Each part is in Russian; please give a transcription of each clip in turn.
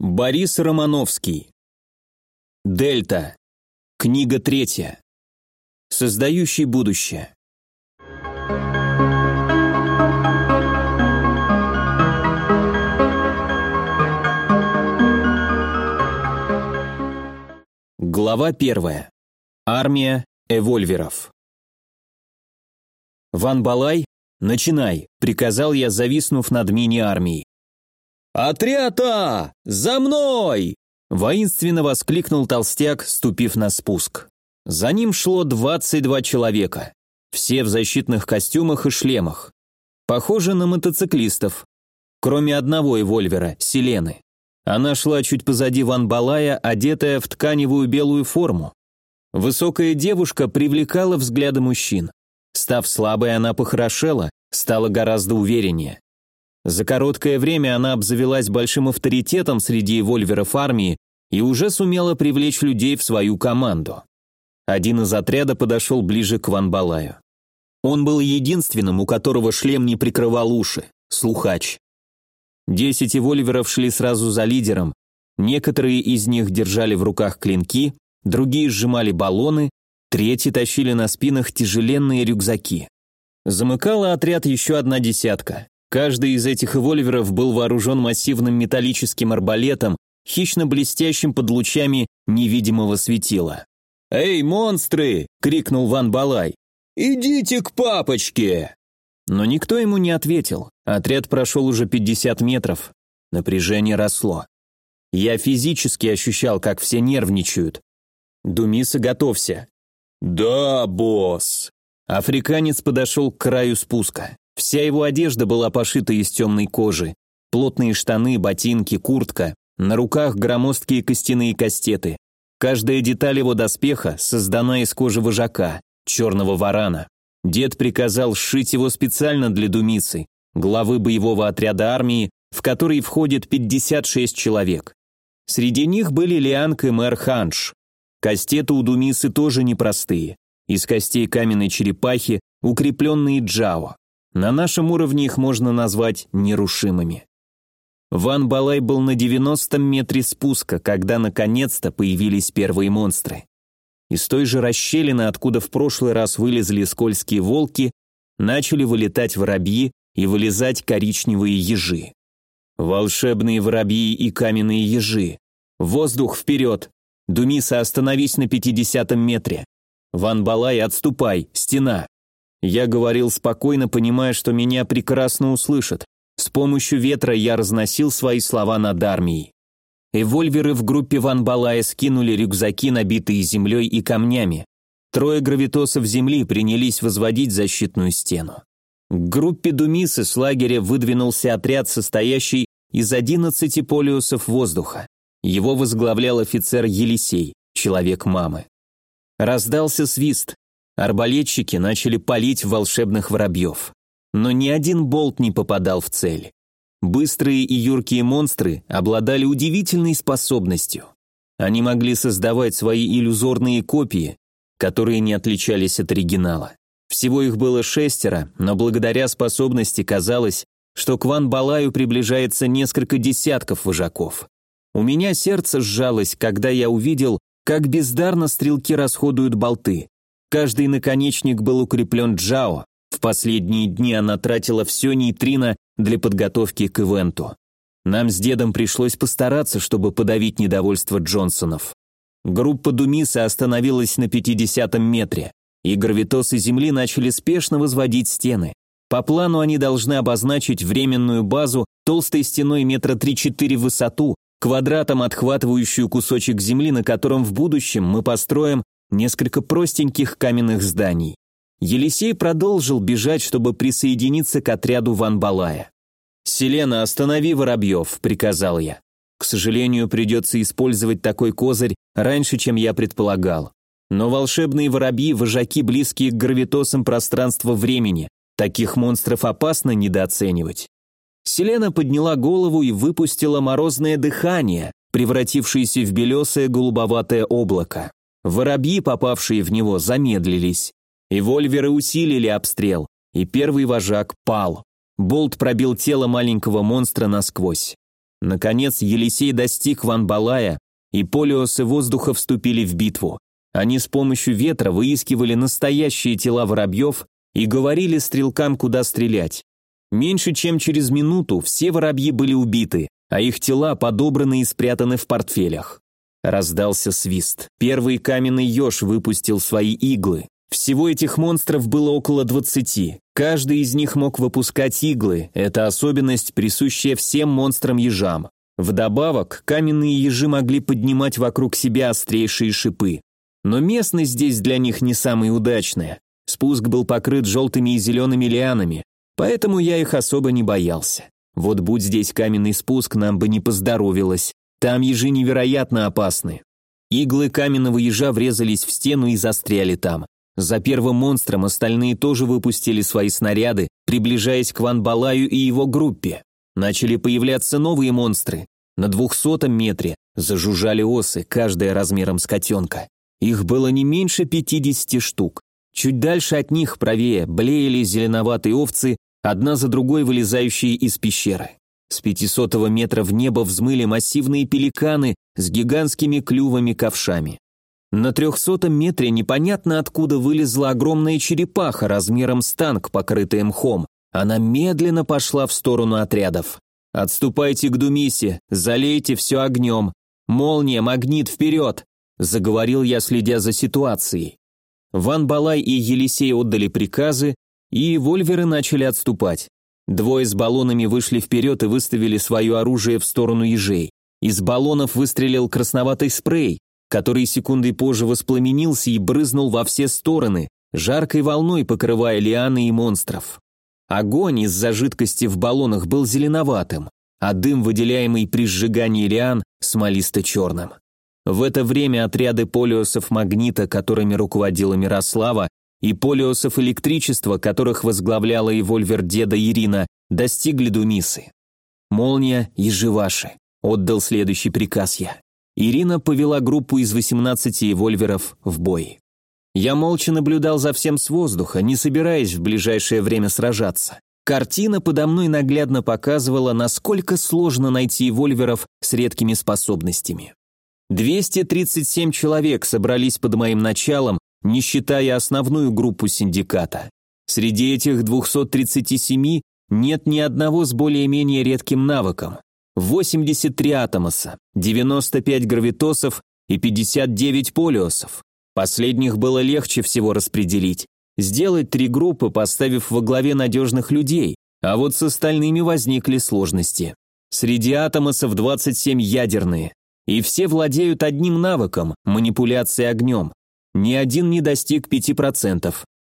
Борис Романовский. Дельта. Книга третья. Создающий будущее. Глава первая. Армия эвольверов. Ван Балай, начинай, приказал я, зависнув над мини-армией. «Отряда! За мной!» Воинственно воскликнул толстяк, ступив на спуск. За ним шло 22 человека. Все в защитных костюмах и шлемах. Похоже на мотоциклистов. Кроме одного эвольвера, Селены. Она шла чуть позади Ван Балая, одетая в тканевую белую форму. Высокая девушка привлекала взгляды мужчин. Став слабой, она похорошела, стала гораздо увереннее. За короткое время она обзавелась большим авторитетом среди вольверов армии и уже сумела привлечь людей в свою команду. Один из отряда подошел ближе к Ван Балаю. Он был единственным, у которого шлем не прикрывал уши, слухач. Десять вольверов шли сразу за лидером, некоторые из них держали в руках клинки, другие сжимали баллоны, третьи тащили на спинах тяжеленные рюкзаки. Замыкала отряд еще одна десятка. Каждый из этих эвольверов был вооружен массивным металлическим арбалетом, хищно блестящим под лучами невидимого светила. «Эй, монстры!» — крикнул Ван Балай. «Идите к папочке!» Но никто ему не ответил. Отряд прошел уже 50 метров. Напряжение росло. Я физически ощущал, как все нервничают. «Думиса, готовься!» «Да, босс!» Африканец подошел к краю спуска. Вся его одежда была пошита из темной кожи. Плотные штаны, ботинки, куртка. На руках громоздкие костяные кастеты. Каждая деталь его доспеха создана из кожи вожака, черного варана. Дед приказал сшить его специально для Думицы, главы боевого отряда армии, в который входит 56 человек. Среди них были Лианг и мэр Ханш. Кастеты у Думисы тоже непростые. Из костей каменной черепахи, укрепленные джао. На нашем уровне их можно назвать нерушимыми. Ван Балай был на 90 метре спуска, когда наконец-то появились первые монстры. Из той же расщелины, откуда в прошлый раз вылезли скользкие волки, начали вылетать воробьи и вылезать коричневые ежи. Волшебные воробьи и каменные ежи. Воздух вперед! Думиса, остановись на 50 метре. Ван Балай, отступай, стена. Я говорил спокойно, понимая, что меня прекрасно услышат. С помощью ветра я разносил свои слова над армией. Эвольверы в группе Ван Балая скинули рюкзаки, набитые землей и камнями. Трое гравитосов земли принялись возводить защитную стену. К группе Думисы с лагеря выдвинулся отряд, состоящий из 11 полиусов воздуха. Его возглавлял офицер Елисей, человек мамы. Раздался свист, Арбалетчики начали палить волшебных воробьев. Но ни один болт не попадал в цель. Быстрые и юркие монстры обладали удивительной способностью. Они могли создавать свои иллюзорные копии, которые не отличались от оригинала. Всего их было шестеро, но благодаря способности казалось, что к Ван Балаю приближается несколько десятков вожаков. У меня сердце сжалось, когда я увидел, как бездарно стрелки расходуют болты. Каждый наконечник был укреплен Джао. В последние дни она тратила все нейтрино для подготовки к ивенту. Нам с дедом пришлось постараться, чтобы подавить недовольство Джонсонов. Группа Думиса остановилась на 50-м метре, и гравитосы Земли начали спешно возводить стены. По плану они должны обозначить временную базу толстой стеной метра 3-4 в высоту, квадратом отхватывающую кусочек земли, на котором в будущем мы построим несколько простеньких каменных зданий. Елисей продолжил бежать, чтобы присоединиться к отряду Ван Балая. «Селена, останови воробьев», — приказал я. К сожалению, придется использовать такой козырь раньше, чем я предполагал. Но волшебные воробьи – вожаки, близкие к гравитосам пространства-времени. Таких монстров опасно недооценивать. Селена подняла голову и выпустила морозное дыхание, превратившееся в белесое голубоватое облако. Воробьи, попавшие в него, замедлились. И вольверы усилили обстрел, и первый вожак пал. Болт пробил тело маленького монстра насквозь. Наконец Елисей достиг Ван-Балая, и полиосы воздуха вступили в битву. Они с помощью ветра выискивали настоящие тела воробьев и говорили стрелкам, куда стрелять. Меньше чем через минуту все воробьи были убиты, а их тела подобраны и спрятаны в портфелях. Раздался свист. Первый каменный еж выпустил свои иглы. Всего этих монстров было около двадцати. Каждый из них мог выпускать иглы, это особенность, присущая всем монстрам-ежам. Вдобавок, каменные ежи могли поднимать вокруг себя острейшие шипы. Но местность здесь для них не самая удачная. Спуск был покрыт желтыми и зелеными лианами, поэтому я их особо не боялся. Вот будь здесь каменный спуск, нам бы не поздоровилось. Там ежи невероятно опасны. Иглы каменного ежа врезались в стену и застряли там. За первым монстром остальные тоже выпустили свои снаряды, приближаясь к Ван Балаю и его группе. Начали появляться новые монстры. На двухсотом метре зажужжали осы, каждая размером с котенка. Их было не меньше 50 штук. Чуть дальше от них, правее, блеяли зеленоватые овцы, одна за другой вылезающие из пещеры. С 500 метра в небо взмыли массивные пеликаны с гигантскими клювами-ковшами. На 300 метре непонятно откуда вылезла огромная черепаха размером с танк, покрытая мхом. Она медленно пошла в сторону отрядов. «Отступайте к Думисе, залейте все огнем. Молния, магнит, вперед!» заговорил я, следя за ситуацией. Ван Балай и Елисей отдали приказы, и вольверы начали отступать. Двое с баллонами вышли вперед и выставили свое оружие в сторону ежей. Из баллонов выстрелил красноватый спрей, который секундой позже воспламенился и брызнул во все стороны, жаркой волной покрывая лианы и монстров. Огонь из-за жидкости в баллонах был зеленоватым, а дым, выделяемый при сжигании лиан, смолисто-черным. В это время отряды полиосов магнита, которыми руководила Мирослава, и полиосов электричества, которых возглавляла и вольвер деда Ирина, достигли Думисы. «Молния и Живаши», — отдал следующий приказ я. Ирина повела группу из 18 вольверов в бой. Я молча наблюдал за всем с воздуха, не собираясь в ближайшее время сражаться. Картина подо мной наглядно показывала, насколько сложно найти вольверов с редкими способностями. 237 человек собрались под моим началом, не считая основную группу синдиката. Среди этих 237 нет ни одного с более-менее редким навыком. 83 атомоса, 95 гравитосов и 59 полиосов. Последних было легче всего распределить. Сделать три группы, поставив во главе надежных людей, а вот с остальными возникли сложности. Среди атомосов 27 ядерные, и все владеют одним навыком – манипуляцией огнем. Ни один не достиг 5%.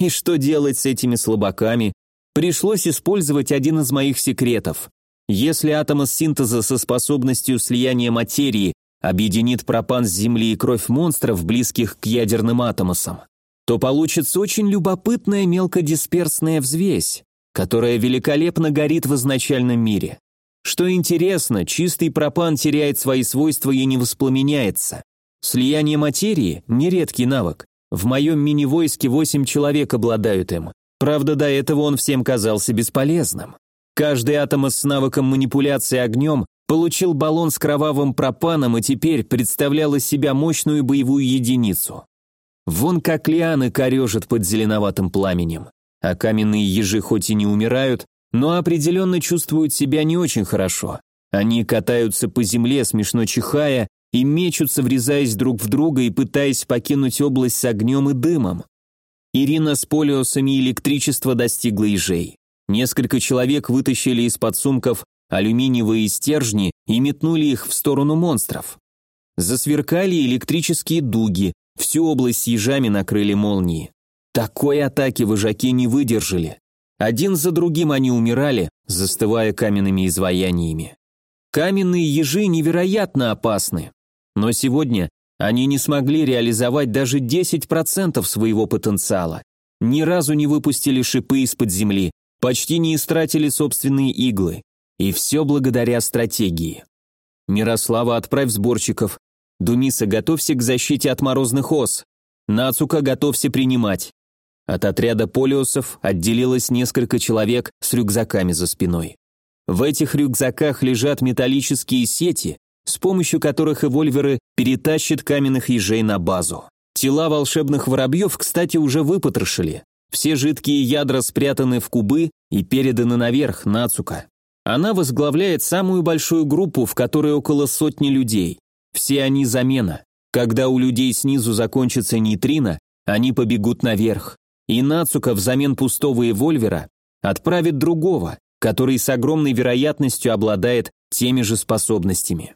И что делать с этими слабаками? Пришлось использовать один из моих секретов. Если атом из синтеза со способностью слияния материи объединит пропан с Земли и кровь монстров, близких к ядерным атомосам, то получится очень любопытная мелкодисперсная взвесь, которая великолепно горит в изначальном мире. Что интересно, чистый пропан теряет свои свойства и не воспламеняется. Слияние материи – нередкий навык. В моем мини-войске восемь человек обладают им. Правда, до этого он всем казался бесполезным. Каждый атом с навыком манипуляции огнем получил баллон с кровавым пропаном и теперь представлял из себя мощную боевую единицу. Вон как лианы корежат под зеленоватым пламенем. А каменные ежи хоть и не умирают, но определенно чувствуют себя не очень хорошо. Они катаются по земле, смешно чихая, и мечутся, врезаясь друг в друга и пытаясь покинуть область с огнем и дымом. Ирина с полиосами электричества достигла ежей. Несколько человек вытащили из подсумков алюминиевые стержни и метнули их в сторону монстров. Засверкали электрические дуги, всю область с ежами накрыли молнии. Такой атаки вожаки не выдержали. Один за другим они умирали, застывая каменными изваяниями. Каменные ежи невероятно опасны, но сегодня они не смогли реализовать даже 10% своего потенциала. Ни разу не выпустили шипы из-под земли, почти не истратили собственные иглы. И все благодаря стратегии. Мирослава, отправь сборщиков. Думиса, готовься к защите от морозных ос. Нацука, готовься принимать. От отряда полиосов отделилось несколько человек с рюкзаками за спиной. В этих рюкзаках лежат металлические сети, с помощью которых эвольверы перетащат каменных ежей на базу. Тела волшебных воробьев, кстати, уже выпотрошили. Все жидкие ядра спрятаны в кубы и переданы наверх, Нацука. Она возглавляет самую большую группу, в которой около сотни людей. Все они замена. Когда у людей снизу закончится нейтрино, они побегут наверх. И Нацука взамен пустого эвольвера отправит другого, который с огромной вероятностью обладает теми же способностями.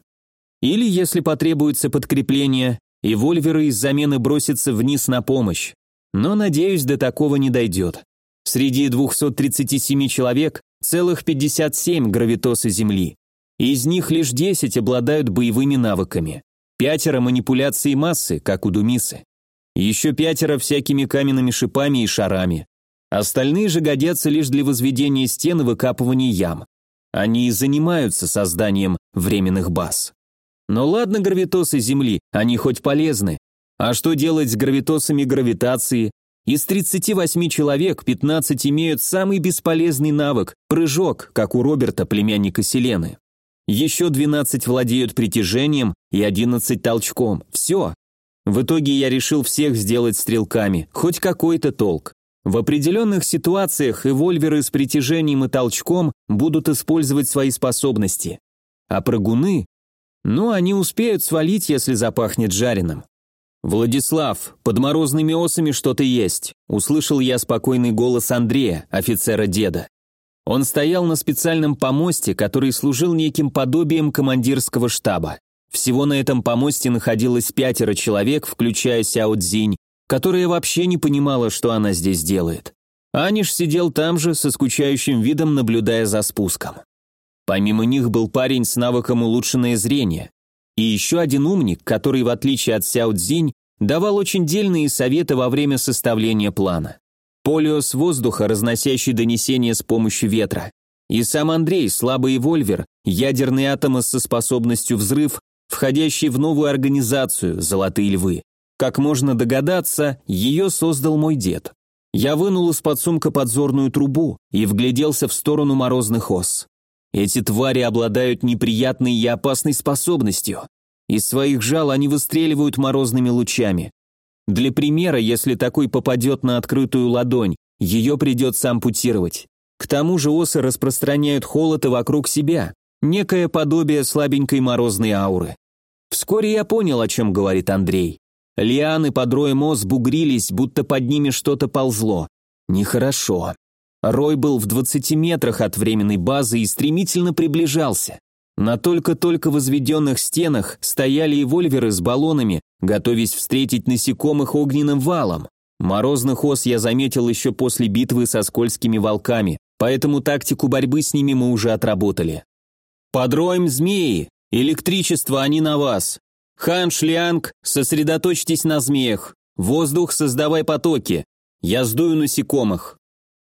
Или, если потребуется подкрепление, эвольверы из замены бросятся вниз на помощь. Но, надеюсь, до такого не дойдет. Среди 237 человек целых 57 гравитосы Земли. Из них лишь 10 обладают боевыми навыками. Пятеро манипуляции массы, как у Думисы. Еще пятеро всякими каменными шипами и шарами. Остальные же годятся лишь для возведения стен и выкапывания ям. Они и занимаются созданием временных баз. Но ладно гравитосы Земли, они хоть полезны. А что делать с гравитосами гравитации? Из 38 человек 15 имеют самый бесполезный навык – прыжок, как у Роберта, племянника Селены. Еще 12 владеют притяжением и 11 толчком. Все. В итоге я решил всех сделать стрелками, хоть какой-то толк. В определенных ситуациях эвольверы с притяжением и толчком будут использовать свои способности. А прыгуны? Ну, они успеют свалить, если запахнет жареным. «Владислав, под морозными осами что-то есть», – услышал я спокойный голос Андрея, офицера деда. Он стоял на специальном помосте, который служил неким подобием командирского штаба. Всего на этом помосте находилось пятеро человек, включая Сяо Цзинь, которая вообще не понимала, что она здесь делает. Аниш сидел там же, со скучающим видом, наблюдая за спуском. Помимо них был парень с навыком улучшенное зрение. И еще один умник, который, в отличие от Сяо Цзинь, давал очень дельные советы во время составления плана. Полиос воздуха, разносящий донесения с помощью ветра. И сам Андрей, слабый вольвер, ядерный атом со способностью взрыв, входящий в новую организацию «Золотые львы». Как можно догадаться, ее создал мой дед. Я вынул из-под сумка подзорную трубу и вгляделся в сторону морозных ос. Эти твари обладают неприятной и опасной способностью. Из своих жал они выстреливают морозными лучами. Для примера, если такой попадет на открытую ладонь, ее придется ампутировать. К тому же осы распространяют холод и вокруг себя, некое подобие слабенькой морозной ауры. Вскоре я понял, о чем говорит Андрей. Лианы под роем ос бугрились, будто под ними что-то ползло. Нехорошо. Рой был в 20 метрах от временной базы и стремительно приближался. На только-только возведенных стенах стояли и вольверы с баллонами, готовясь встретить насекомых огненным валом. Морозных ос я заметил еще после битвы со скользкими волками, поэтому тактику борьбы с ними мы уже отработали. «Подроем змеи! Электричество, они на вас! «Хан Шлянг, сосредоточьтесь на змеях. Воздух, создавай потоки. Я сдую насекомых».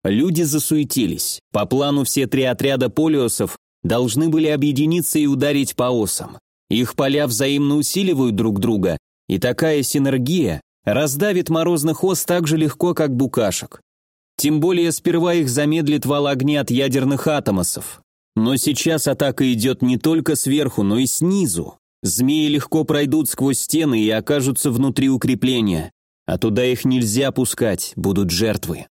Люди засуетились. По плану все три отряда полиосов должны были объединиться и ударить по осам. Их поля взаимно усиливают друг друга, и такая синергия раздавит морозных ос так же легко, как букашек. Тем более сперва их замедлит вал огня от ядерных атомосов. Но сейчас атака идет не только сверху, но и снизу. Змеи легко пройдут сквозь стены и окажутся внутри укрепления, а туда их нельзя пускать, будут жертвы.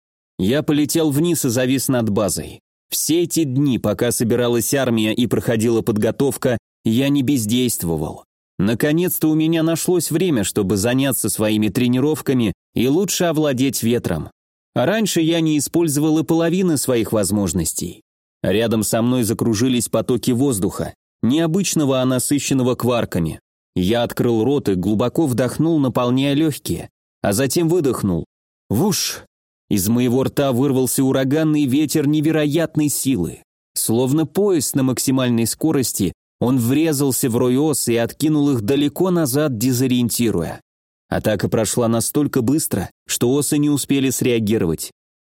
Я полетел вниз и завис над базой. Все эти дни, пока собиралась армия и проходила подготовка, я не бездействовал. Наконец-то у меня нашлось время, чтобы заняться своими тренировками и лучше овладеть ветром. А раньше я не использовал и половины своих возможностей. Рядом со мной закружились потоки воздуха необычного, а насыщенного кварками. Я открыл рот и глубоко вдохнул, наполняя легкие, а затем выдохнул. Вуш! Из моего рта вырвался ураганный ветер невероятной силы. Словно поезд на максимальной скорости, он врезался в рой ос и откинул их далеко назад, дезориентируя. Атака прошла настолько быстро, что осы не успели среагировать.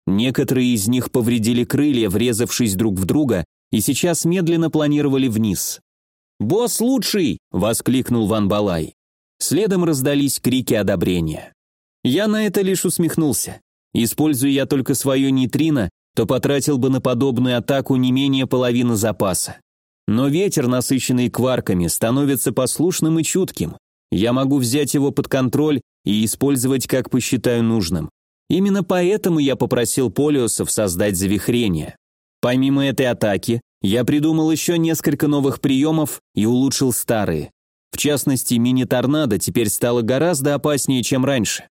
Некоторые из них повредили крылья, врезавшись друг в друга, и сейчас медленно планировали вниз. «Босс лучший!» – воскликнул Ван Балай. Следом раздались крики одобрения. Я на это лишь усмехнулся. Используя я только свое нейтрино, то потратил бы на подобную атаку не менее половины запаса. Но ветер, насыщенный кварками, становится послушным и чутким. Я могу взять его под контроль и использовать, как посчитаю нужным. Именно поэтому я попросил Полиосов создать завихрение. Помимо этой атаки, я придумал еще несколько новых приемов и улучшил старые. В частности, мини-торнадо теперь стало гораздо опаснее, чем раньше.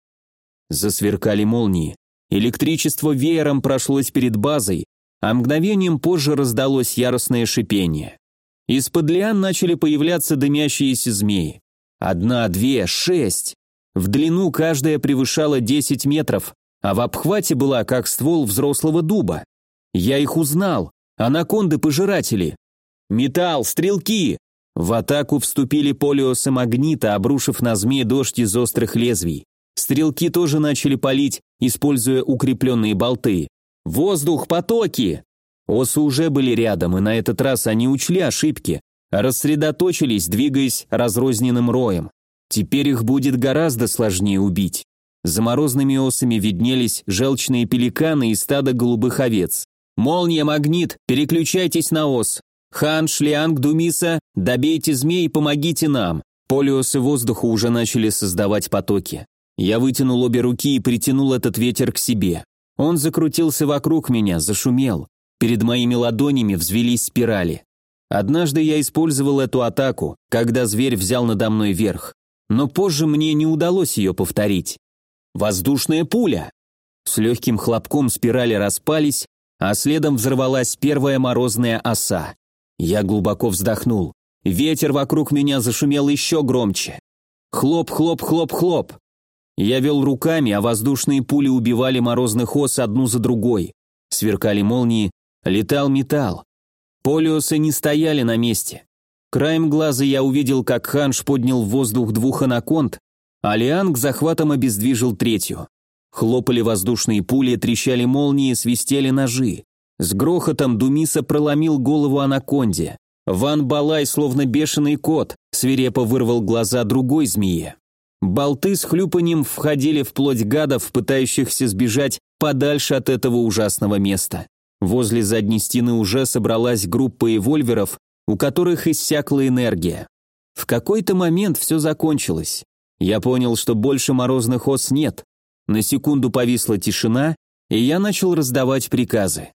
Засверкали молнии. Электричество веером прошлось перед базой, а мгновением позже раздалось яростное шипение. Из-под лиан начали появляться дымящиеся змеи. Одна, две, шесть. В длину каждая превышала 10 метров, а в обхвате была как ствол взрослого дуба. Я их узнал. Анаконды-пожиратели. Металл, стрелки. В атаку вступили полиосы магнита, обрушив на змеи дождь из острых лезвий. Стрелки тоже начали палить, используя укрепленные болты. «Воздух, потоки!» Осы уже были рядом, и на этот раз они учли ошибки, рассредоточились, двигаясь разрозненным роем. Теперь их будет гораздо сложнее убить. За морозными осами виднелись желчные пеликаны и стадо голубых овец. «Молния, магнит, переключайтесь на ос. Хан, Шлианг, Думиса, добейте змей и помогите нам». Полиосы воздуха уже начали создавать потоки. Я вытянул обе руки и притянул этот ветер к себе. Он закрутился вокруг меня, зашумел. Перед моими ладонями взвелись спирали. Однажды я использовал эту атаку, когда зверь взял надо мной верх. Но позже мне не удалось ее повторить. Воздушная пуля! С легким хлопком спирали распались, а следом взорвалась первая морозная оса. Я глубоко вздохнул. Ветер вокруг меня зашумел еще громче. Хлоп, хлоп, хлоп, хлоп. Я вел руками, а воздушные пули убивали морозных ос одну за другой. Сверкали молнии, летал металл. Полиосы не стояли на месте. Краем глаза я увидел, как Ханш поднял в воздух двух анаконд, а Лианг захватом обездвижил третью. Хлопали воздушные пули, трещали молнии, свистели ножи. С грохотом Думиса проломил голову анаконде. Ван Балай, словно бешеный кот, свирепо вырвал глаза другой змее. Болты с хлюпанием входили в плоть гадов, пытающихся сбежать подальше от этого ужасного места. Возле задней стены уже собралась группа эвольверов, у которых иссякла энергия. В какой-то момент все закончилось. Я понял, что больше морозных ос нет. На секунду повисла тишина, и я начал раздавать приказы.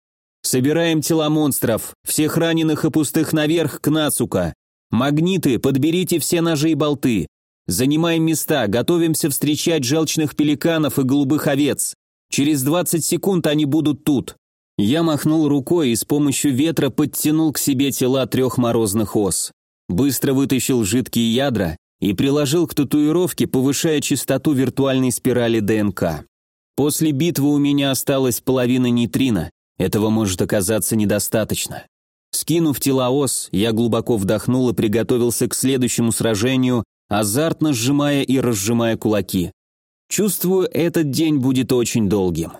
«Собираем тела монстров, всех раненых и пустых наверх к Нацука. Магниты, подберите все ножи и болты. Занимаем места, готовимся встречать желчных пеликанов и голубых овец. Через 20 секунд они будут тут. Я махнул рукой и с помощью ветра подтянул к себе тела трех морозных ос. Быстро вытащил жидкие ядра и приложил к татуировке, повышая частоту виртуальной спирали ДНК. После битвы у меня осталась половина нейтрина, этого может оказаться недостаточно. Скинув тела ос, я глубоко вдохнул и приготовился к следующему сражению, азартно сжимая и разжимая кулаки. Чувствую, этот день будет очень долгим.